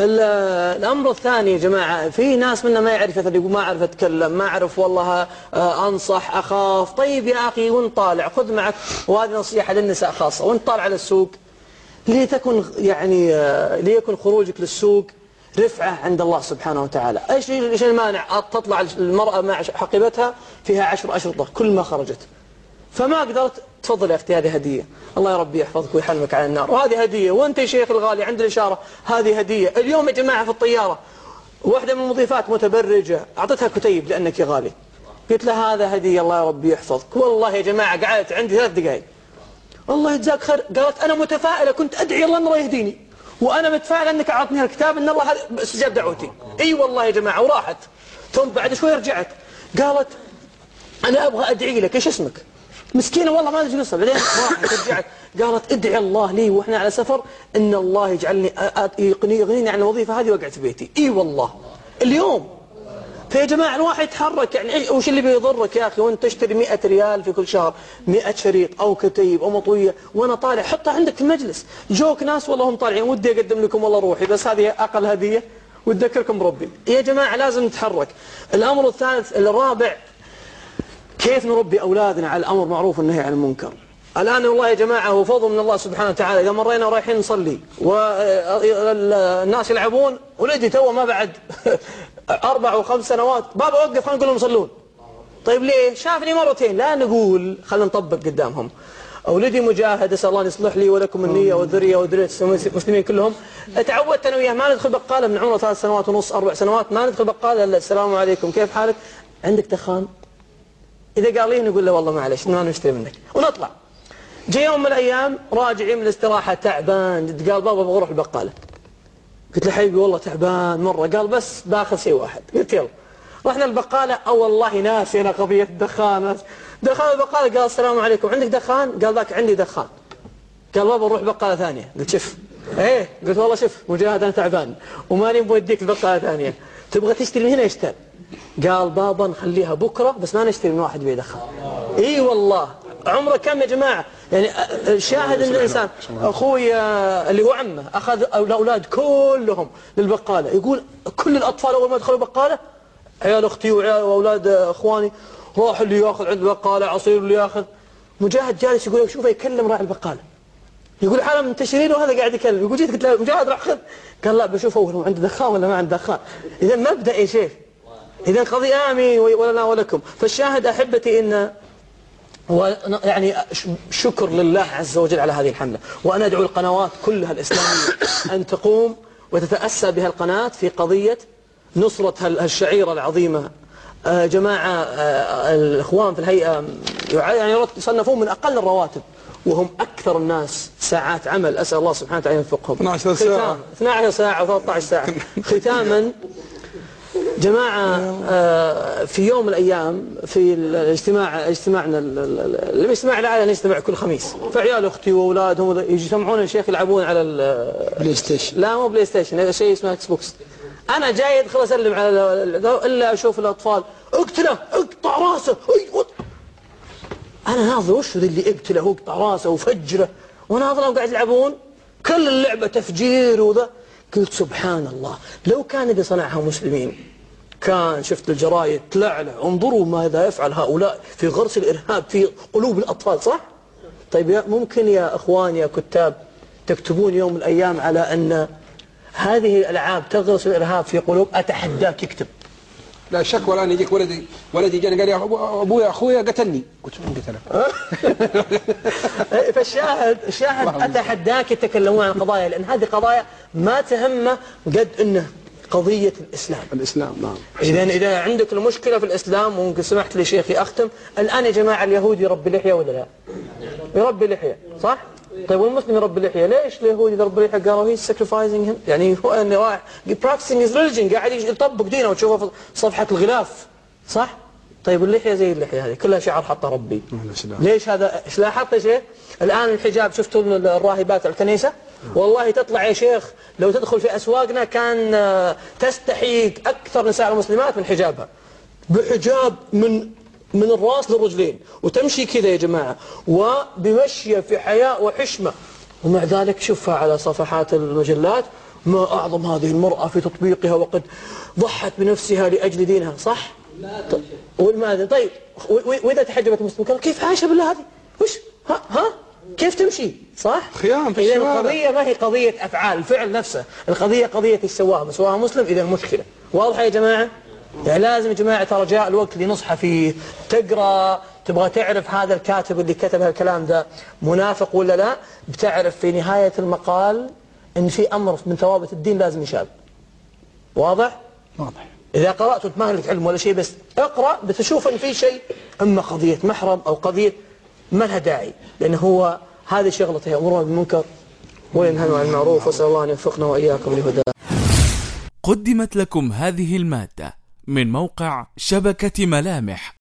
الأمر الثاني يا جماعة في ناس منا ما يعرف يقول ما أعرف أتكلم ما أعرف والله آه، أنصح أخاف. طيب يا أخي وانت طالع؟ خذ معك وهذه نصيحة للنساء خاصة وانت طالع على السوق لتكن يعني آه، ليكن خروجك للسوق رفعة عند الله سبحانه وتعالى. إيش إيش المانع؟ تطلع المرأة مع حقيبتها فيها عشر أشرطة كل ما خرجت. فما قدرت تفضل يا أختي هذه هدية. الله يا ربي يحفظك ويحلمك على النار. وهذه هدية وأنت يا شيخ الغالي عند الإشارة هذه هدية. اليوم يا جماعة في الطيارة واحدة من المضيفات متبرجة أعطتها كتيب لأنك غالي. قلت لها هذا هدية الله يا ربي يحفظك. والله يا جماعة قعدت عندي ثلاث دقائق الله يجزاك خير. قالت أنا متفائلة كنت أدعي الله أنه يهديني. وأنا متفائلة أنك أعطني الكتاب أن الله استجاب دعوتي. أي والله يا جماعة وراحت. ثم بعد شوي رجعت. قالت أنا أبغى أدعي لك إيش اسمك؟ مسكينة والله ما أدري بعدين راحت رجعت قالت ادعي الله لي وإحنا على سفر إن الله يجعلني يغنيني عن الوظيفة هذه وقعت في بيتي. إي والله. اليوم. فيا جماعة الواحد يتحرك يعني وش اللي بيضرك يا أخي؟ وأنت تشتري 100 ريال في كل شهر 100 شريط أو كتيب أو مطوية وأنا طالع حطها عندك في المجلس. جوك ناس والله هم طالعين ودي أقدم لكم والله روحي بس هذه أقل هدية وتذكركم بربي. يا جماعة لازم نتحرك. الأمر الثالث الرابع كيف نربي أولادنا على الأمر معروف والنهي عن المنكر؟ الآن والله يا جماعة هو فضل من الله سبحانه وتعالى. إذا مرينا ورايحين نصلي والناس يلعبون ولدي تو ما بعد أربع أو خمس سنوات بابا وقف خلينا نقول لهم يصلون طيب ليه؟ شافني مرتين. لا نقول خلينا نطبق قدامهم. أولدي مجاهد أسأل الله أن يصلح لي ولكم النية والذرية وذرية المسلمين كلهم. تعودت أنا وياه ما ندخل بقالة من عمره ثلاث سنوات ونص أربع سنوات ما ندخل بقالة إلا السلام عليكم. كيف حالك؟ عندك دخان إذا قال لي نقول له والله معلش ما نشتري منك. ونطلع. جاء يوم من الأيام راجعين من الاستراحة تعبان قال بابا بروح البقالة. قلت له حبيبي والله تعبان مرة. قال بس باخذ شيء واحد. قلت يلا. رحنا البقالة. أو والله ناسي أنا قضية الدخان. دخل البقالة؟ قال السلام عليكم. عندك دخان؟ قال ذاك عندي دخان. قال بابا نروح بقالة ثانية. قلت شوف. إيه؟ قلت والله شوف مجاهد أنا تعبان. وماني بوديك البقالة ثانية. تبغى تشتري من هنا اشتري قال بابا نخليها بكرة بس ما نشتري من واحد بيدخل. إي والله. عمره كم يا جماعة؟ يعني شاهد إن الإنسان أخوي اللي هو عمه أخذ الأولاد كلهم للبقالة. يقول كل الأطفال أول ما دخلوا بقالة عيال أختي وعيال وأولاد أخواني راح اللي ياخذ عند البقالة عصير اللي ياخذ. مجاهد جالس يقول شوفه يكلم راعي البقالة. يقول حالا منتشرين وهذا قاعد يكلم. يقول جيت قلت له مجاهد راح خذ قال لا بشوفه هو عنده دخان ولا ما عنده دخان. إذا مبدا يا شيخ إذا قضي آمين ولنا ولكم. فالشاهد أحبتي إن يعني شكر لله عز وجل على هذه الحملة. وأنا أدعو القنوات كلها الإسلامية أن تقوم وتتأسى بها القناة في قضية نصرة هالشعيرة العظيمة. آه، جماعة آه، الإخوان في الهيئة يعني يصنفون من أقل الرواتب. وهم أكثر الناس ساعات عمل. أسأل الله سبحانه وتعالى يوفقهم 12 ساعة. 12 ساعة و13 ساعة. ختاما جماعة آه، في يوم من الأيام في الاجتماع اجتماعنا الاجتماع العائلة نجتمع كل خميس. فعيال أختي وأولادهم يجتمعون الشيخ يلعبون على ال PlayStation لا مو PlayStation شيء اسمه Xbox أنا جاي أدخل أسلم على إلا أشوف الأطفال. اقتله اقطع رأسه. أنا ناظر وش ذي اللي اقتله واقطع رأسه وفجره؟ وناظرهم قاعد يلعبون. كل اللعبة تفجير وذا. قلت سبحان الله لو كان اللي صنعها مسلمين كان شفت الجرايد تلعلع انظروا ماذا يفعل هؤلاء في غرس الإرهاب في قلوب الأطفال صح؟ طيب يا ممكن يا أخوان يا كتاب تكتبون يوم من الأيام على أن هذه الألعاب تغرس الإرهاب في قلوب؟ أتحداك يكتب. لا شك والآن يجيك ولدي ولدي جاني قال يا أبويا أخويا قتلني. قلت من قتله فالشاهد الشاهد أتحداك يتكلمون عن قضايا لأن هذه قضايا ما تهمه قد أنه قضية الإسلام. الإسلام نعم. إذا إذا عندك المشكلة في الإسلام وممكن سمحت لي شيخي أختم. الآن يا جماعة اليهود يربي لحية ولا لا؟ يربي لحية صح؟ طيب والمسلم يربي لحية؟ ليش اليهود يربي لحية؟ قالوا هي sacrificing him. يعني هو أنه رايح practicing his religion قاعد يطبق دينه وتشوفه في صفحة الغلاف صح؟ طيب اللحية زي اللحية هذه كلها شعر حطها ربي. ليش هذا؟ لاحظت يا شيخ؟ الآن الحجاب شفتوا الراهبات الكنيسة؟ والله تطلع يا شيخ لو تدخل في أسواقنا كان آه، تستحي أكثر نساء المسلمات من حجابها بحجاب من من الراس للرجلين وتمشي كذا يا جماعة وبمشية في حياء وحشمة ومع ذلك شوفها على صفحات المجلات ما أعظم هذه المرأة في تطبيقها وقد ضحت بنفسها لأجل دينها صح؟ والماذا طيب وإذا تحجبت مسلم قال كيف عايشة بالله هذه؟ وش؟ ها؟ ها؟ كيف تمشي؟ صح؟ خيام في إذا الشوارع. القضية ما هي قضية أفعال الفعل نفسه القضية قضية إيش سواها سواها مسلم إذا المشكلة واضحة يا جماعة؟ يعني لازم يا جماعة ترى جاء الوقت اللي نصحى فيه تقرأ تبغى تعرف هذا الكاتب اللي كتب هالكلام ده منافق ولا لا بتعرف في نهاية المقال إن في أمر من ثوابت الدين لازم يشاب واضح؟ واضح إذا قرأت ما لك علم ولا شيء بس اقرأ بتشوف أن في شيء إما قضية محرم أو قضية ما لها داعي لأنه هو هذه شغلته يأمرون بالمنكر وينهون عن المعروف وأسأل الله أن يوفقنا وإياكم لهداه. قدمت لكم هذه المادة من موقع شبكة ملامح.